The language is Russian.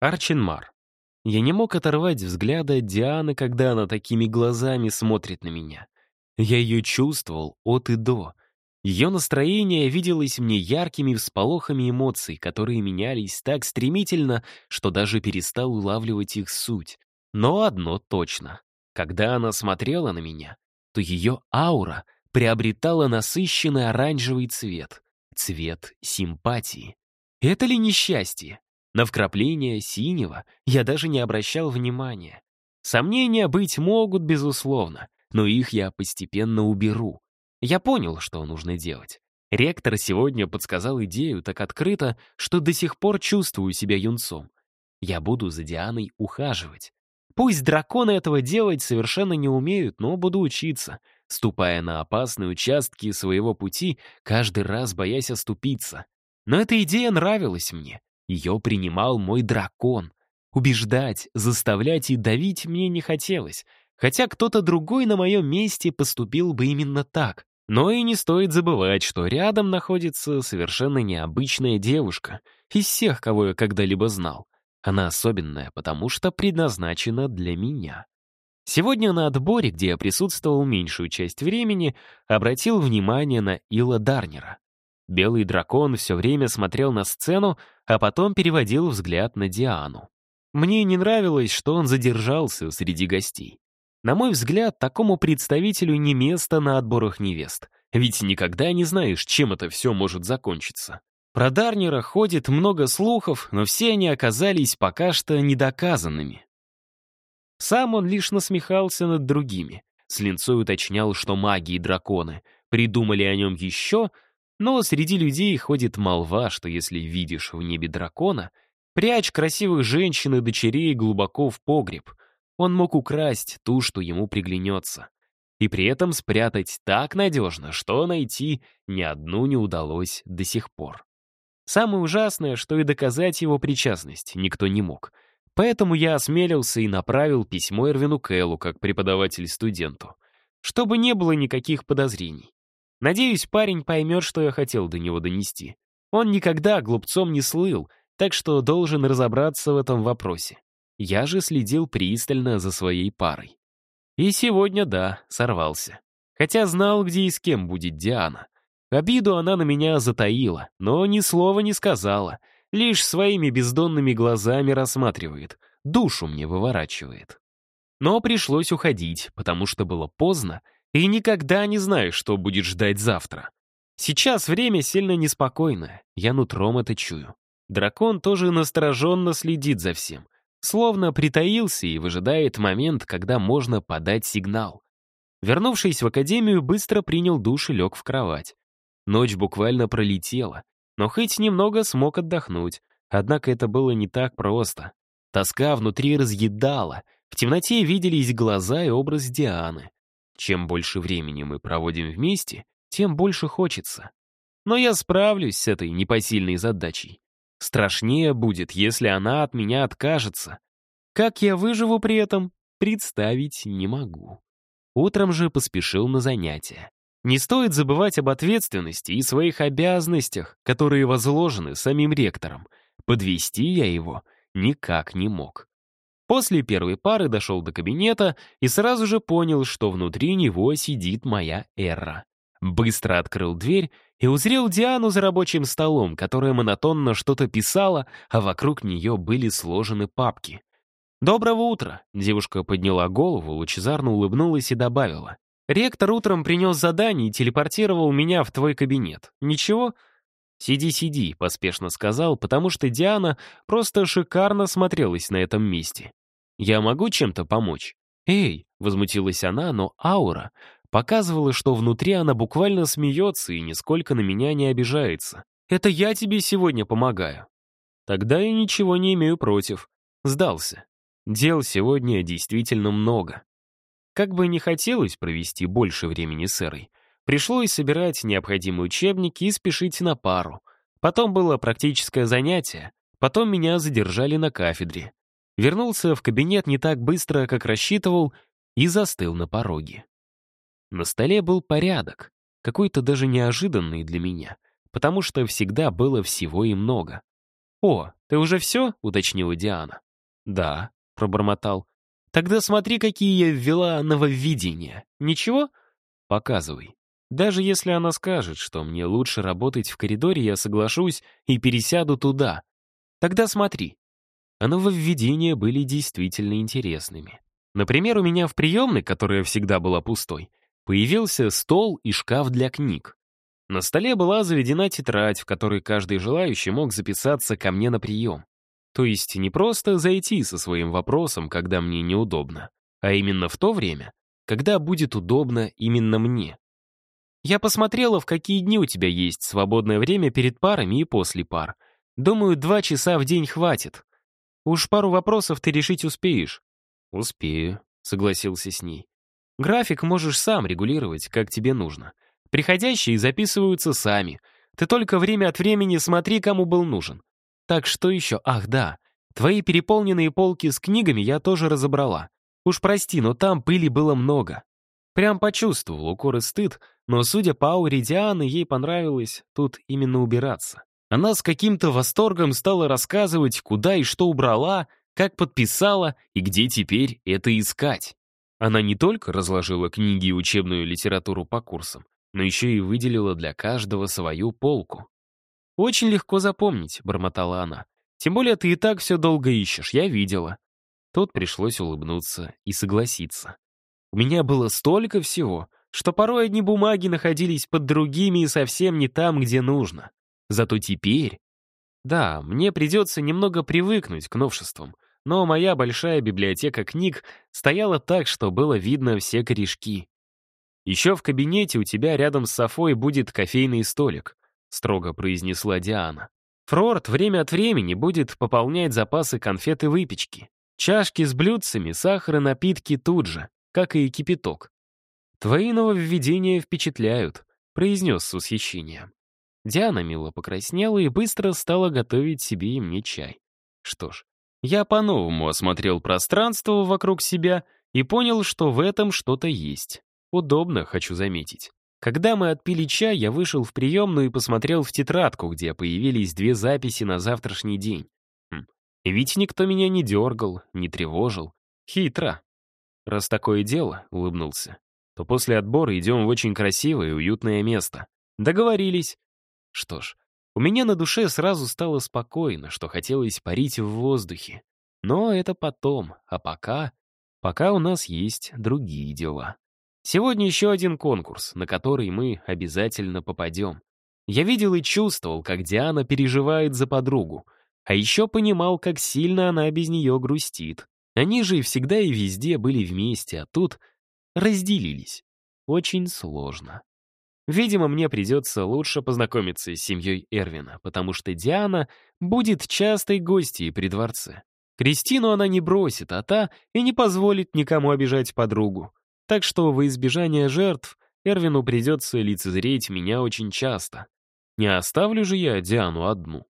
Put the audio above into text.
Арчинмар. Я не мог оторвать взгляда от Дианы, когда она такими глазами смотрит на меня. Я ее чувствовал от и до. Ее настроение виделось мне яркими всполохами эмоций, которые менялись так стремительно, что даже перестал улавливать их суть. Но одно точно. Когда она смотрела на меня, то ее аура приобретала насыщенный оранжевый цвет. Цвет симпатии. Это ли несчастье? На вкрапление синего я даже не обращал внимания. Сомнения быть могут, безусловно, но их я постепенно уберу. Я понял, что нужно делать. Ректор сегодня подсказал идею так открыто, что до сих пор чувствую себя юнцом. Я буду за Дианой ухаживать. Пусть драконы этого делать совершенно не умеют, но буду учиться, ступая на опасные участки своего пути, каждый раз боясь оступиться. Но эта идея нравилась мне. Ее принимал мой дракон. Убеждать, заставлять и давить мне не хотелось, хотя кто-то другой на моем месте поступил бы именно так. Но и не стоит забывать, что рядом находится совершенно необычная девушка из всех, кого я когда-либо знал. Она особенная, потому что предназначена для меня. Сегодня на отборе, где я присутствовал меньшую часть времени, обратил внимание на Ила Дарнера. Белый дракон все время смотрел на сцену, а потом переводил взгляд на Диану. Мне не нравилось, что он задержался среди гостей. На мой взгляд, такому представителю не место на отборах невест, ведь никогда не знаешь, чем это все может закончиться. Про Дарнера ходит много слухов, но все они оказались пока что недоказанными. Сам он лишь насмехался над другими. С линцой уточнял, что маги и драконы придумали о нем еще, но среди людей ходит молва, что если видишь в небе дракона, прячь красивых женщин и дочерей глубоко в погреб — он мог украсть ту, что ему приглянется. И при этом спрятать так надежно, что найти ни одну не удалось до сих пор. Самое ужасное, что и доказать его причастность никто не мог. Поэтому я осмелился и направил письмо Эрвину Кэллу как преподаватель студенту, чтобы не было никаких подозрений. Надеюсь, парень поймет, что я хотел до него донести. Он никогда глупцом не слыл, так что должен разобраться в этом вопросе. Я же следил пристально за своей парой. И сегодня, да, сорвался. Хотя знал, где и с кем будет Диана. Обиду она на меня затаила, но ни слова не сказала, лишь своими бездонными глазами рассматривает, душу мне выворачивает. Но пришлось уходить, потому что было поздно, и никогда не знаешь, что будет ждать завтра. Сейчас время сильно неспокойное, я нутром это чую. Дракон тоже настороженно следит за всем — Словно притаился и выжидает момент, когда можно подать сигнал. Вернувшись в академию, быстро принял душ и лег в кровать. Ночь буквально пролетела, но хоть немного смог отдохнуть. Однако это было не так просто. Тоска внутри разъедала, в темноте виделись глаза и образ Дианы. Чем больше времени мы проводим вместе, тем больше хочется. Но я справлюсь с этой непосильной задачей. Страшнее будет, если она от меня откажется. Как я выживу при этом, представить не могу. Утром же поспешил на занятия. Не стоит забывать об ответственности и своих обязанностях, которые возложены самим ректором. Подвести я его никак не мог. После первой пары дошел до кабинета и сразу же понял, что внутри него сидит моя Эра. Быстро открыл дверь и узрел Диану за рабочим столом, которая монотонно что-то писала, а вокруг нее были сложены папки. «Доброго утра!» — девушка подняла голову, лучезарно улыбнулась и добавила. «Ректор утром принес задание и телепортировал меня в твой кабинет. Ничего?» «Сиди, сиди», — поспешно сказал, потому что Диана просто шикарно смотрелась на этом месте. «Я могу чем-то помочь?» «Эй!» — возмутилась она, но аура Показывала, что внутри она буквально смеется и нисколько на меня не обижается. «Это я тебе сегодня помогаю». Тогда я ничего не имею против. Сдался. Дел сегодня действительно много. Как бы не хотелось провести больше времени с Эрой, пришлось собирать необходимые учебники и спешить на пару. Потом было практическое занятие, потом меня задержали на кафедре. Вернулся в кабинет не так быстро, как рассчитывал, и застыл на пороге. На столе был порядок, какой-то даже неожиданный для меня, потому что всегда было всего и много. «О, ты уже все?» — уточнила Диана. «Да», — пробормотал. «Тогда смотри, какие я ввела нововведения. Ничего?» «Показывай». Даже если она скажет, что мне лучше работать в коридоре, я соглашусь и пересяду туда. Тогда смотри. А нововведения были действительно интересными. Например, у меня в приемной, которая всегда была пустой, появился стол и шкаф для книг. На столе была заведена тетрадь, в которой каждый желающий мог записаться ко мне на прием. То есть не просто зайти со своим вопросом, когда мне неудобно, а именно в то время, когда будет удобно именно мне. Я посмотрела, в какие дни у тебя есть свободное время перед парами и после пар. Думаю, два часа в день хватит. Уж пару вопросов ты решить успеешь. Успею, согласился с ней. График можешь сам регулировать, как тебе нужно. Приходящие записываются сами. Ты только время от времени смотри, кому был нужен. Так что еще? Ах, да. Твои переполненные полки с книгами я тоже разобрала. Уж прости, но там пыли было много. Прям почувствовал укор и стыд, но, судя по ауре Дианы, ей понравилось тут именно убираться. Она с каким-то восторгом стала рассказывать, куда и что убрала, как подписала и где теперь это искать. Она не только разложила книги и учебную литературу по курсам, но еще и выделила для каждого свою полку. «Очень легко запомнить», — бормотала она. «Тем более ты и так все долго ищешь, я видела». Тут пришлось улыбнуться и согласиться. У меня было столько всего, что порой одни бумаги находились под другими и совсем не там, где нужно. Зато теперь... Да, мне придется немного привыкнуть к новшествам, но моя большая библиотека книг стояла так, что было видно все корешки. «Еще в кабинете у тебя рядом с Софой будет кофейный столик», строго произнесла Диана. «Фрорт время от времени будет пополнять запасы конфет и выпечки. Чашки с блюдцами, сахар и напитки тут же как и кипяток. «Твои нововведения впечатляют», — произнес с восхищением. Диана мило покраснела и быстро стала готовить себе и мне чай. Что ж, я по-новому осмотрел пространство вокруг себя и понял, что в этом что-то есть. Удобно, хочу заметить. Когда мы отпили чай, я вышел в приемную и посмотрел в тетрадку, где появились две записи на завтрашний день. Хм. Ведь никто меня не дергал, не тревожил. Хитро. «Раз такое дело», — улыбнулся, «то после отбора идем в очень красивое и уютное место. Договорились». Что ж, у меня на душе сразу стало спокойно, что хотелось парить в воздухе. Но это потом, а пока... Пока у нас есть другие дела. Сегодня еще один конкурс, на который мы обязательно попадем. Я видел и чувствовал, как Диана переживает за подругу, а еще понимал, как сильно она без нее грустит. Они же всегда и везде были вместе, а тут разделились. Очень сложно. Видимо, мне придется лучше познакомиться с семьей Эрвина, потому что Диана будет частой гостьей при дворце. Кристину она не бросит, а та и не позволит никому обижать подругу. Так что во избежание жертв Эрвину придется лицезреть меня очень часто. Не оставлю же я Диану одну.